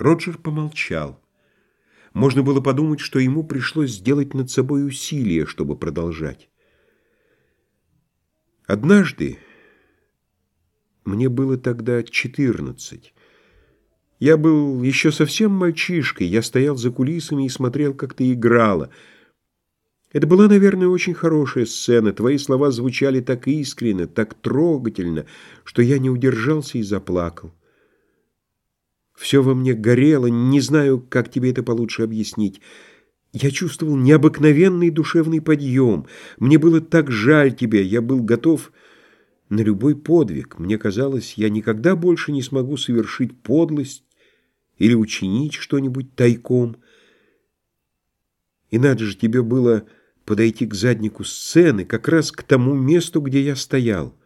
Роджер помолчал. Можно было подумать, что ему пришлось сделать над собой усилие, чтобы продолжать. Однажды, мне было тогда четырнадцать, я был еще совсем мальчишкой, я стоял за кулисами и смотрел, как ты играла. Это была, наверное, очень хорошая сцена. Твои слова звучали так искренне, так трогательно, что я не удержался и заплакал. Все во мне горело, не знаю, как тебе это получше объяснить. Я чувствовал необыкновенный душевный подъем. Мне было так жаль тебя, я был готов на любой подвиг. Мне казалось, я никогда больше не смогу совершить подлость или учинить что-нибудь тайком. И надо же тебе было подойти к заднику сцены, как раз к тому месту, где я стоял.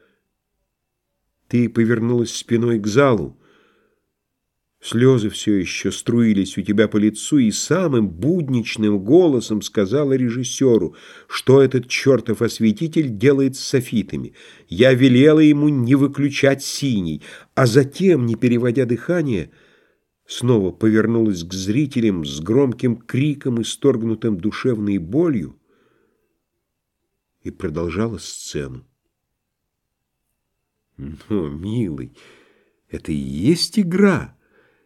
Ты повернулась спиной к залу. Слезы все еще струились у тебя по лицу, и самым будничным голосом сказала режиссеру, что этот чертов осветитель делает с софитами. Я велела ему не выключать синий, а затем, не переводя дыхание, снова повернулась к зрителям с громким криком, исторгнутым душевной болью, и продолжала сцену. Но, милый, это и есть игра.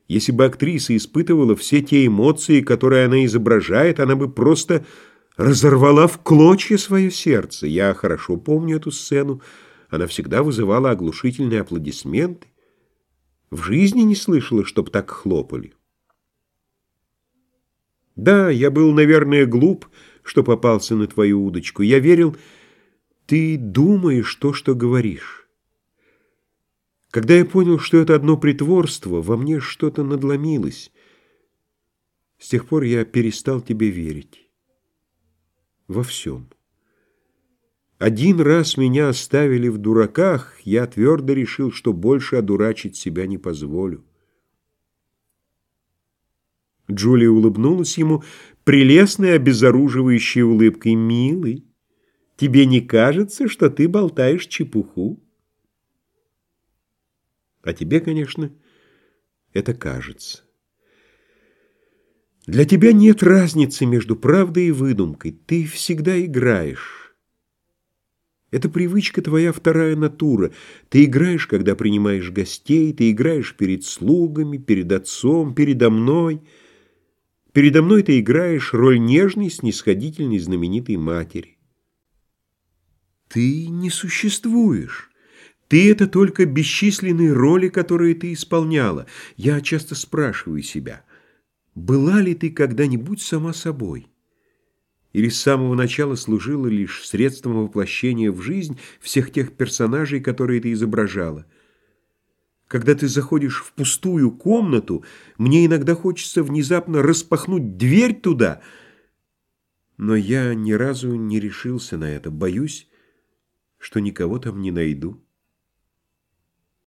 Если бы актриса испытывала все те эмоции, которые она изображает, она бы просто разорвала в клочья свое сердце. Я хорошо помню эту сцену. Она всегда вызывала оглушительные аплодисменты. В жизни не слышала, чтоб так хлопали. Да, я был, наверное, глуп, что попался на твою удочку. Я верил, ты думаешь то, что говоришь. Когда я понял, что это одно притворство, во мне что-то надломилось. С тех пор я перестал тебе верить. Во всем. Один раз меня оставили в дураках, я твердо решил, что больше одурачить себя не позволю. Джулия улыбнулась ему прелестной обезоруживающей улыбкой. «Милый, тебе не кажется, что ты болтаешь чепуху?» А тебе, конечно, это кажется. Для тебя нет разницы между правдой и выдумкой. Ты всегда играешь. Это привычка твоя вторая натура. Ты играешь, когда принимаешь гостей, ты играешь перед слугами, перед отцом, передо мной. Передо мной ты играешь роль нежной, снисходительной, знаменитой матери. Ты не существуешь. Ты — это только бесчисленные роли, которые ты исполняла. Я часто спрашиваю себя, была ли ты когда-нибудь сама собой? или с самого начала служила лишь средством воплощения в жизнь всех тех персонажей, которые ты изображала. Когда ты заходишь в пустую комнату, мне иногда хочется внезапно распахнуть дверь туда, но я ни разу не решился на это, боюсь, что никого там не найду.